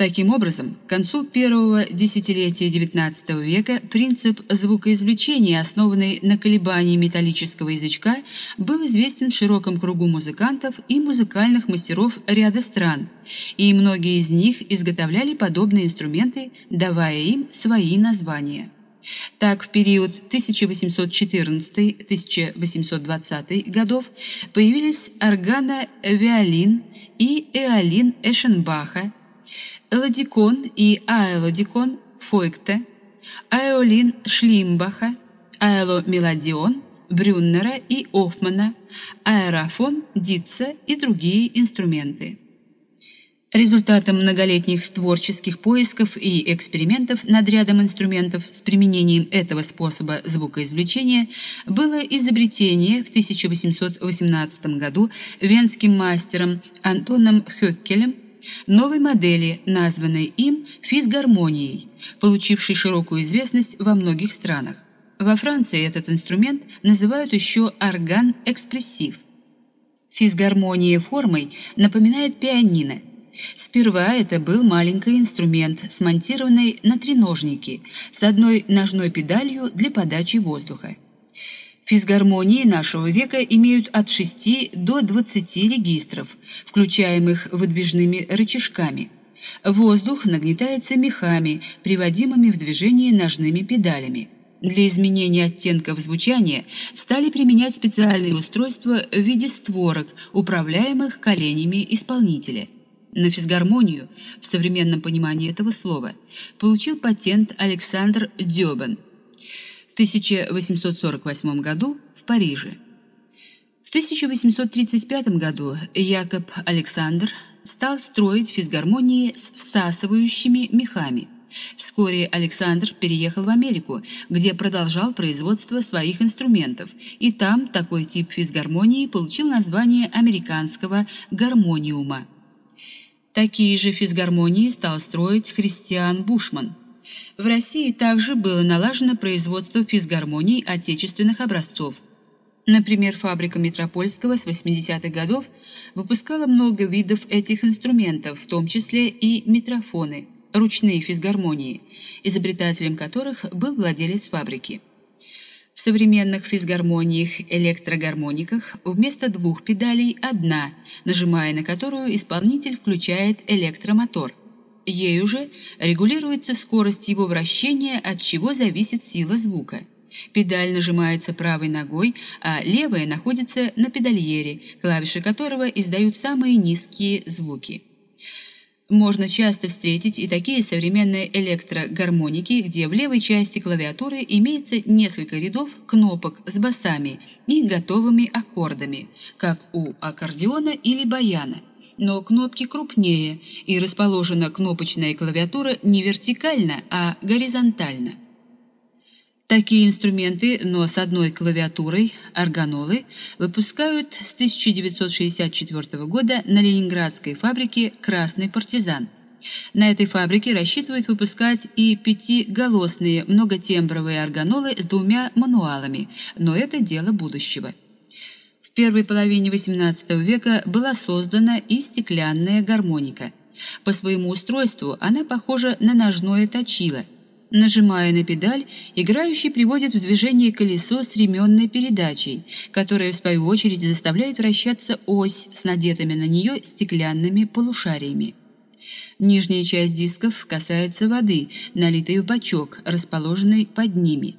Таким образом, к концу первого десятилетия XIX века принцип звукоизвлечения, основанный на колебании металлического язычка, был известен в широком кругу музыкантов и музыкальных мастеров ряда стран, и многие из них изготовляли подобные инструменты, давая им свои названия. Так, в период 1814-1820 годов появились органа-виолин и эолин Эшенбаха, Эладикон и аэлодикон Фойкте, аэолин Шлимбаха, аэломелодион Брюннера и Офмана, аэрофон Дитца и другие инструменты. Результатом многолетних творческих поисков и экспериментов над рядом инструментов с применением этого способа звукоизвлечения было изобретение в 1818 году венским мастером Антоном Хёккелем новой модели, названной им физгармонией, получившей широкую известность во многих странах. Во Франции этот инструмент называют еще орган-экспрессив. Физгармония формой напоминает пианино – Сперва это был маленький инструмент, смонтированный на треножнике с одной ножной педалью для подачи воздуха. Физгармонии нашего века имеют от 6 до 20 регистров, включаемых выдвижными рычажками. Воздух нагнетается мехами, приводимыми в движение ножными педалями. Для изменения оттенков звучания стали применять специальные устройства в виде створок, управляемых коленями исполнителя – на физгармонию, в современном понимании этого слова, получил патент Александр Дёбен в 1848 году в Париже. В 1835 году Якоб Александр стал строить физгармонии с всасывающими мехами. Вскоре Александр переехал в Америку, где продолжал производство своих инструментов, и там такой тип физгармонии получил название американского гармониума. Такие же физгармонии стал строить Христиан Бушман. В России также было налажено производство физгармоний отечественных образцов. Например, фабрика Метропольского с 80-х годов выпускала много видов этих инструментов, в том числе и метрофоны, ручные физгармонии, изобретателем которых был владелец фабрики. В современных физгармониях-электрогармониках вместо двух педалей одна, нажимая на которую исполнитель включает электромотор. Ею же регулируется скорость его вращения, от чего зависит сила звука. Педаль нажимается правой ногой, а левая находится на педальере, клавиши которого издают самые низкие звуки. Можно часто встретить и такие современные электрогармоники, где в левой части клавиатуры имеется несколько рядов кнопок с басами и готовыми аккордами, как у аккордеона или баяна. Но кнопки крупнее, и расположена кнопочная клавиатура не вертикально, а горизонтально. Такие инструменты, но с одной клавиатурой, органолы, выпускают с 1964 года на ленинградской фабрике «Красный партизан». На этой фабрике рассчитывают выпускать и пятиголосные многотембровые органолы с двумя мануалами, но это дело будущего. В первой половине XVIII века была создана и стеклянная гармоника. По своему устройству она похожа на ножное точило – Нажимая на педаль, играющий приводит в движение колесо с ременной передачей, которая в свою очередь заставляет вращаться ось с надетыми на нее стеклянными полушариями. Нижняя часть дисков касается воды, налитой в бачок, расположенный под ними.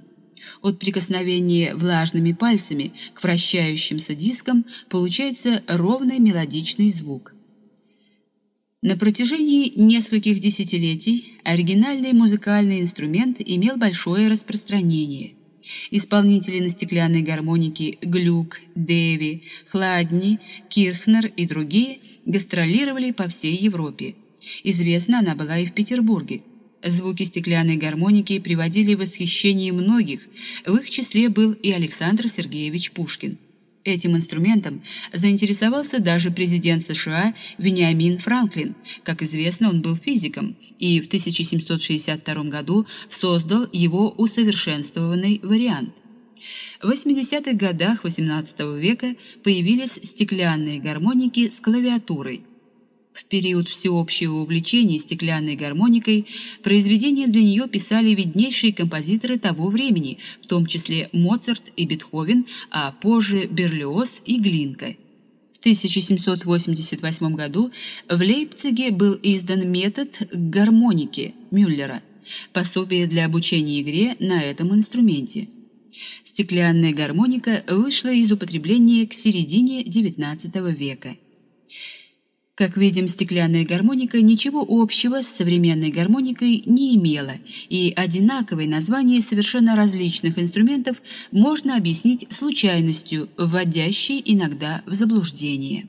От прикосновения влажными пальцами к вращающимся дискам получается ровный мелодичный звук. На протяжении нескольких десятилетий оригинальный музыкальный инструмент имел большое распространение. Исполнители на стеклянной гармонике Глюк, Деви, Хладни, Кирхнер и другие гастролировали по всей Европе. Известна она была и в Петербурге. Звуки стеклянной гармоники приводили в восхищение многих, в их числе был и Александр Сергеевич Пушкин. Этим инструментом заинтересовался даже президент США Вениамин Франклин. Как известно, он был физиком и в 1762 году создал его усовершенствованный вариант. В 80-х годах XVIII века появились стеклянные гармоники с клавиатурой. В период всеобщего увлечения стеклянной гармоникой произведения для нее писали виднейшие композиторы того времени, в том числе Моцарт и Бетховен, а позже Берлиоз и Глинка. В 1788 году в Лейпциге был издан метод гармоники Мюллера, пособие для обучения игре на этом инструменте. Стеклянная гармоника вышла из употребления к середине XIX века. Как видим, стеклянная гармоника ничего общего с современной гармоникой не имела, и одинаковые названия совершенно различных инструментов можно объяснить случайностью, вводящей иногда в заблуждение.